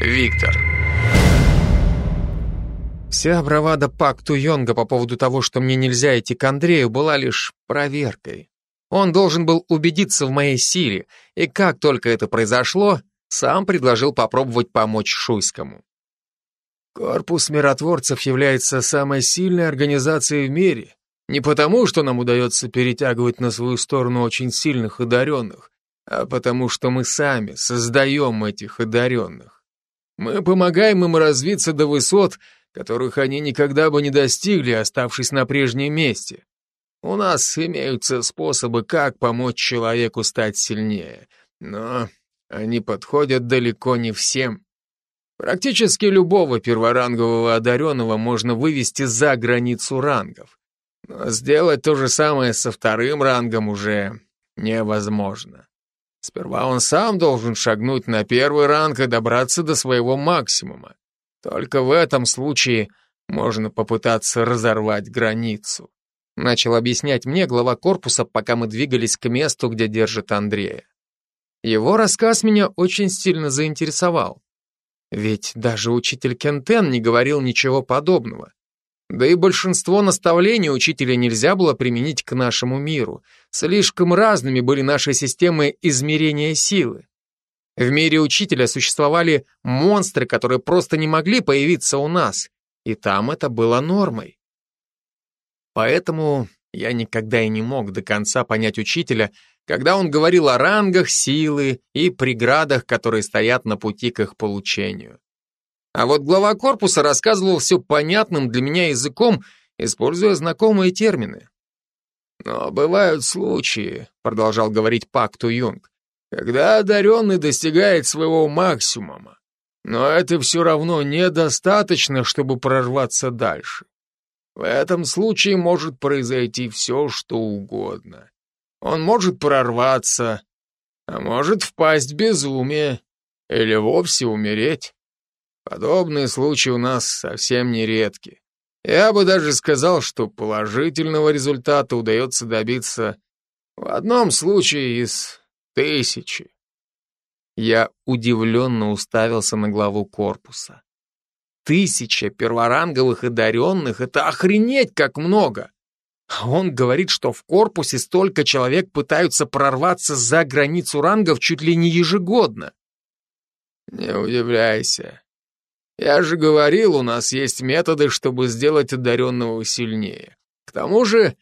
Виктор. Вся бравада Пакту Йонга по поводу того, что мне нельзя идти к Андрею, была лишь проверкой. Он должен был убедиться в моей силе, и как только это произошло, сам предложил попробовать помочь Шуйскому. Корпус миротворцев является самой сильной организацией в мире. Не потому, что нам удается перетягивать на свою сторону очень сильных одаренных, а потому что мы сами создаем этих одаренных. Мы помогаем им развиться до высот, которых они никогда бы не достигли, оставшись на прежнем месте. У нас имеются способы, как помочь человеку стать сильнее, но они подходят далеко не всем. Практически любого перворангового одаренного можно вывести за границу рангов. Но сделать то же самое со вторым рангом уже невозможно. Сперва он сам должен шагнуть на первый ранг и добраться до своего максимума. Только в этом случае можно попытаться разорвать границу. Начал объяснять мне глава корпуса, пока мы двигались к месту, где держит Андрея. Его рассказ меня очень сильно заинтересовал. Ведь даже учитель Кентен не говорил ничего подобного. Да и большинство наставлений учителя нельзя было применить к нашему миру. Слишком разными были наши системы измерения силы. В мире учителя существовали монстры, которые просто не могли появиться у нас, и там это было нормой. Поэтому я никогда и не мог до конца понять учителя, когда он говорил о рангах силы и преградах, которые стоят на пути к их получению. А вот глава корпуса рассказывал все понятным для меня языком, используя знакомые термины. «Но бывают случаи», — продолжал говорить Пак Юнг, «когда одаренный достигает своего максимума, но это все равно недостаточно, чтобы прорваться дальше. В этом случае может произойти все, что угодно. Он может прорваться, а может впасть в безумие или вовсе умереть. Подобные случаи у нас совсем не редки. Я бы даже сказал, что положительного результата удается добиться в одном случае из тысячи. Я удивленно уставился на главу корпуса. Тысяча перворанговых одаренных — это охренеть как много! А он говорит, что в корпусе столько человек пытаются прорваться за границу рангов чуть ли не ежегодно. Не удивляйся. Я же говорил, у нас есть методы, чтобы сделать одаренного сильнее. К тому же,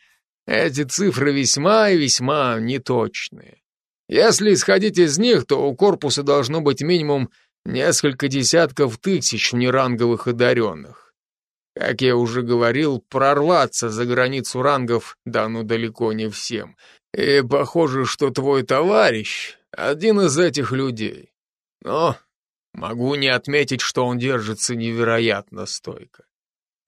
эти цифры весьма и весьма неточные. Если исходить из них, то у корпуса должно быть минимум несколько десятков тысяч неранговых одаренных. Как я уже говорил, прорваться за границу рангов дано далеко не всем. И похоже, что твой товарищ — один из этих людей. Но могу не отметить, что он держится невероятно стойко.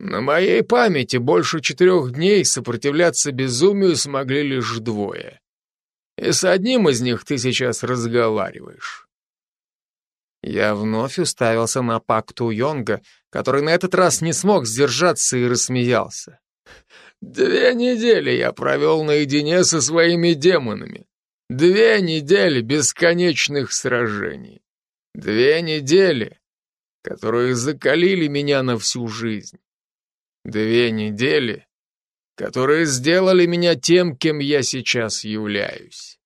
На моей памяти больше четырех дней сопротивляться безумию смогли лишь двое. И с одним из них ты сейчас разговариваешь. Я вновь уставился на Пакту Йонга, который на этот раз не смог сдержаться и рассмеялся. «Две недели я провел наедине со своими демонами. Две недели бесконечных сражений. Две недели, которые закалили меня на всю жизнь. Две недели, которые сделали меня тем, кем я сейчас являюсь.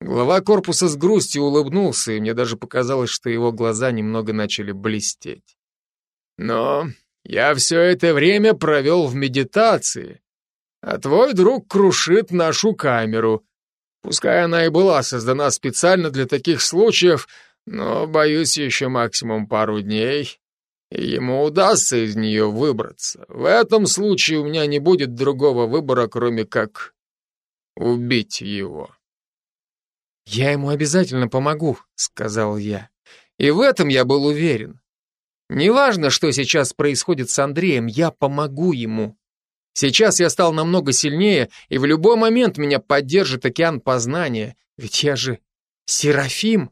Глава корпуса с грустью улыбнулся, и мне даже показалось, что его глаза немного начали блестеть. Но я все это время провел в медитации, а твой друг крушит нашу камеру. Пускай она и была создана специально для таких случаев, но, боюсь, еще максимум пару дней, и ему удастся из нее выбраться. В этом случае у меня не будет другого выбора, кроме как убить его. «Я ему обязательно помогу», — сказал я. И в этом я был уверен. Неважно, что сейчас происходит с Андреем, я помогу ему. Сейчас я стал намного сильнее, и в любой момент меня поддержит океан познания, ведь я же Серафим,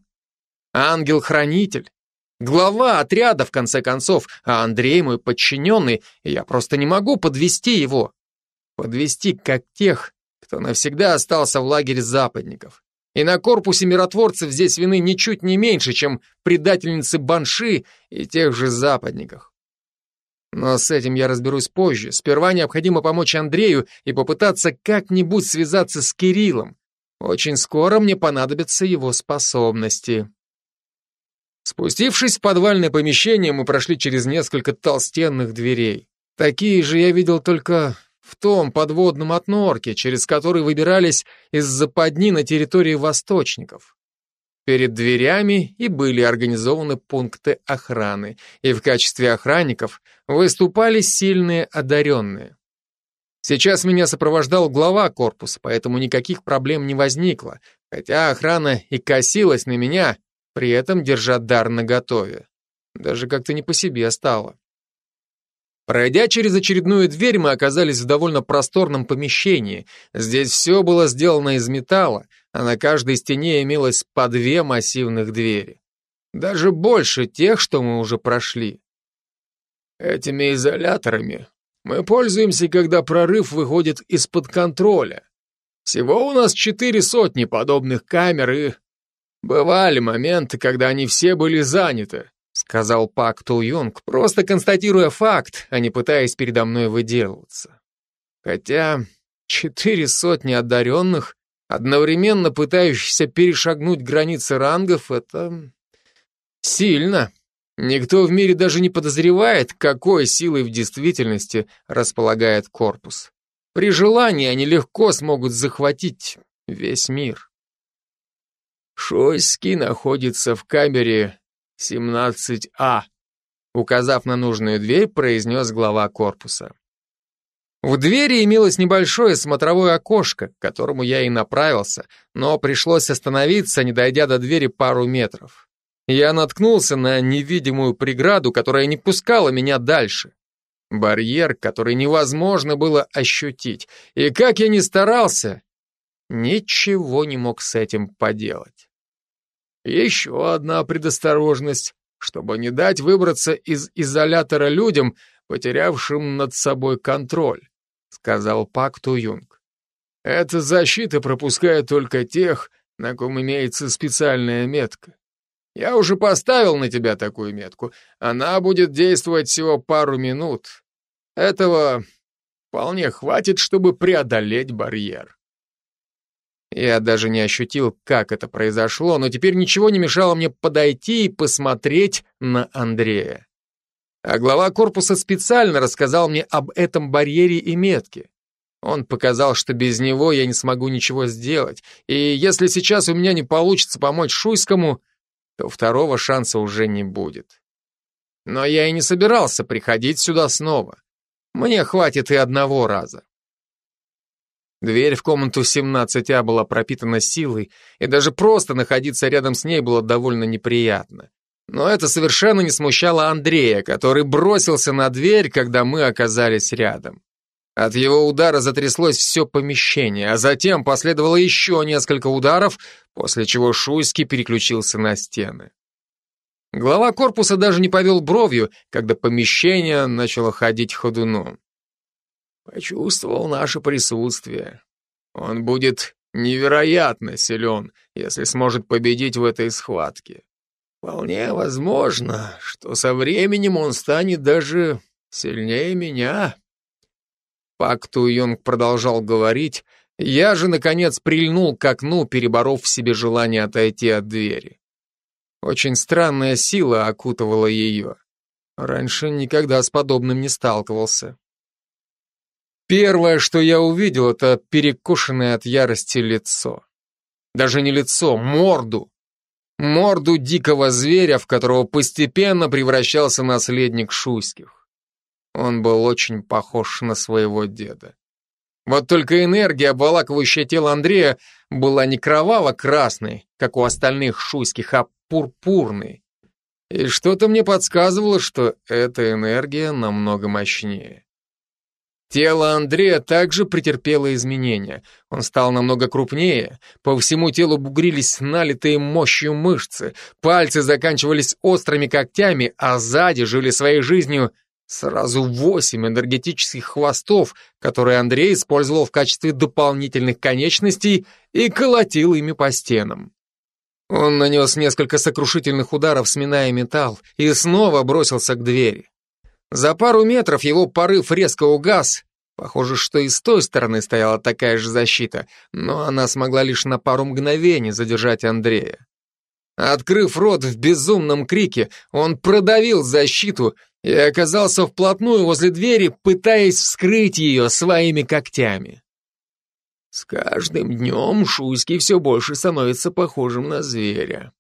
ангел-хранитель, глава отряда, в конце концов, а Андрей мой подчиненный, и я просто не могу подвести его. Подвести как тех, кто навсегда остался в лагере западников. И на корпусе миротворцев здесь вины ничуть не меньше, чем предательницы Банши и тех же западниках. Но с этим я разберусь позже. Сперва необходимо помочь Андрею и попытаться как-нибудь связаться с Кириллом. Очень скоро мне понадобятся его способности. Спустившись в подвальное помещение, мы прошли через несколько толстенных дверей. Такие же я видел только в том подводном отнорке, через который выбирались из западни на территории восточников. Перед дверями и были организованы пункты охраны, и в качестве охранников выступали сильные одаренные. Сейчас меня сопровождал глава корпуса, поэтому никаких проблем не возникло, хотя охрана и косилась на меня, при этом держа дар наготове. Даже как-то не по себе стало. Пройдя через очередную дверь, мы оказались в довольно просторном помещении. Здесь все было сделано из металла, а на каждой стене имелось по две массивных двери. Даже больше тех, что мы уже прошли. Этими изоляторами мы пользуемся, когда прорыв выходит из-под контроля. Всего у нас четыре сотни подобных камер, и бывали моменты, когда они все были заняты, сказал Пак Ту Юнг, просто констатируя факт, а не пытаясь передо мной выделываться. Хотя четыре сотни одаренных, одновременно пытающихся перешагнуть границы рангов, это сильно. Никто в мире даже не подозревает, какой силой в действительности располагает корпус. При желании они легко смогут захватить весь мир. Шойский находится в камере 17А, указав на нужную дверь, произнес глава корпуса. В двери имелось небольшое смотровое окошко, к которому я и направился, но пришлось остановиться, не дойдя до двери пару метров. Я наткнулся на невидимую преграду, которая не пускала меня дальше. Барьер, который невозможно было ощутить. И как я ни старался, ничего не мог с этим поделать. Еще одна предосторожность, чтобы не дать выбраться из изолятора людям, потерявшим над собой контроль, сказал Пак Ту Юнг. Эта защита пропускает только тех, на ком имеется специальная метка. Я уже поставил на тебя такую метку. Она будет действовать всего пару минут. Этого вполне хватит, чтобы преодолеть барьер. Я даже не ощутил, как это произошло, но теперь ничего не мешало мне подойти и посмотреть на Андрея. А глава корпуса специально рассказал мне об этом барьере и метке. Он показал, что без него я не смогу ничего сделать, и если сейчас у меня не получится помочь Шуйскому, то второго шанса уже не будет. Но я и не собирался приходить сюда снова. Мне хватит и одного раза. Дверь в комнату 17А была пропитана силой, и даже просто находиться рядом с ней было довольно неприятно. Но это совершенно не смущало Андрея, который бросился на дверь, когда мы оказались рядом. От его удара затряслось все помещение, а затем последовало еще несколько ударов, после чего Шуйский переключился на стены. Глава корпуса даже не повел бровью, когда помещение начало ходить ходуном. Почувствовал наше присутствие. Он будет невероятно силен, если сможет победить в этой схватке. Вполне возможно, что со временем он станет даже сильнее меня. Пак Ту Йонг продолжал говорить, я же, наконец, прильнул к окну, переборов в себе желание отойти от двери. Очень странная сила окутывала ее. Раньше никогда с подобным не сталкивался. Первое, что я увидел, это перекошенное от ярости лицо. Даже не лицо, морду. Морду дикого зверя, в которого постепенно превращался наследник Шуйских. Он был очень похож на своего деда. Вот только энергия, обволакивающая тело Андрея, была не кроваво-красной, как у остальных шуйских, а пурпурной. И что-то мне подсказывало, что эта энергия намного мощнее. Тело Андрея также претерпело изменения. Он стал намного крупнее, по всему телу бугрились налитые мощью мышцы, пальцы заканчивались острыми когтями, а сзади жили своей жизнью Сразу восемь энергетических хвостов, которые Андрей использовал в качестве дополнительных конечностей и колотил ими по стенам. Он нанес несколько сокрушительных ударов, сминая металл, и снова бросился к двери. За пару метров его порыв резко угас. Похоже, что и с той стороны стояла такая же защита, но она смогла лишь на пару мгновений задержать Андрея. Открыв рот в безумном крике, он продавил защиту и оказался вплотную возле двери, пытаясь вскрыть ее своими когтями. С каждым днем Шуйский все больше становится похожим на зверя.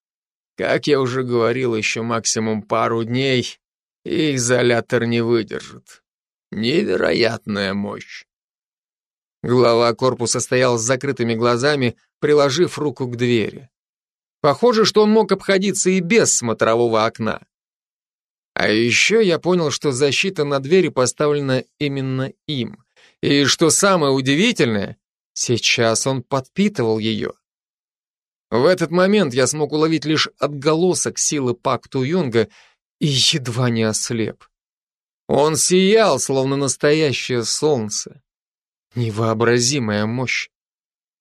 Как я уже говорил, еще максимум пару дней, и изолятор не выдержит. Невероятная мощь. Глава корпуса стоял с закрытыми глазами, приложив руку к двери. Похоже, что он мог обходиться и без смотрового окна. А еще я понял, что защита на двери поставлена именно им. И что самое удивительное, сейчас он подпитывал ее. В этот момент я смог уловить лишь отголосок силы Пакту Юнга и едва не ослеп. Он сиял, словно настоящее солнце. Невообразимая мощь.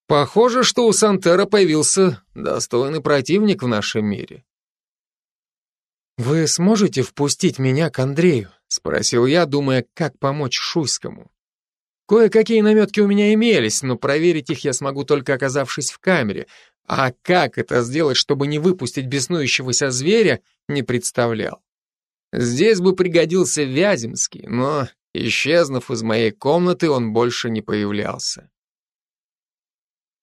Похоже, что у Сантера появился достойный противник в нашем мире. «Вы сможете впустить меня к Андрею?» — спросил я, думая, как помочь Шуйскому. Кое-какие наметки у меня имелись, но проверить их я смогу только оказавшись в камере, а как это сделать, чтобы не выпустить беснующегося зверя, не представлял. Здесь бы пригодился Вяземский, но, исчезнув из моей комнаты, он больше не появлялся.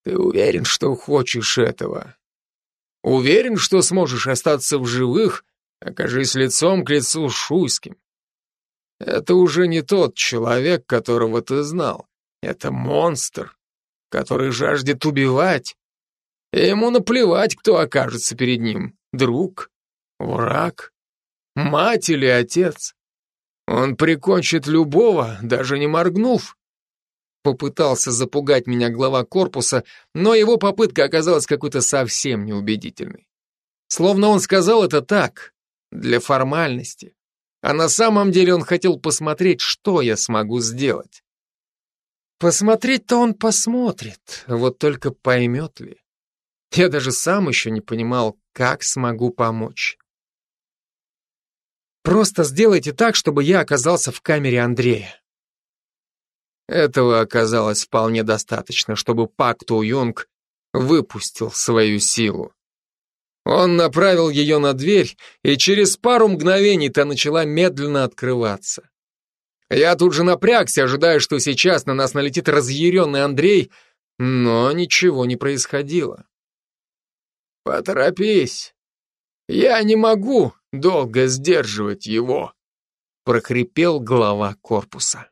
«Ты уверен, что хочешь этого? Уверен, что сможешь остаться в живых Окажись лицом к лицу Шуйским. Это уже не тот человек, которого ты знал. Это монстр, который жаждет убивать. И ему наплевать, кто окажется перед ним. Друг, враг, мать или отец. Он прикончит любого, даже не моргнув. Попытался запугать меня глава корпуса, но его попытка оказалась какой-то совсем неубедительной. Словно он сказал это так, для формальности. А на самом деле он хотел посмотреть, что я смогу сделать. Посмотреть-то он посмотрит, вот только поймет ли. Я даже сам еще не понимал, как смогу помочь. Просто сделайте так, чтобы я оказался в камере Андрея. Этого оказалось вполне достаточно, чтобы Пак Ту Юнг выпустил свою силу. Он направил ее на дверь, и через пару мгновений та начала медленно открываться. Я тут же напрягся, ожидая, что сейчас на нас налетит разъяренный Андрей, но ничего не происходило. «Поторопись! Я не могу долго сдерживать его!» прохрипел глава корпуса.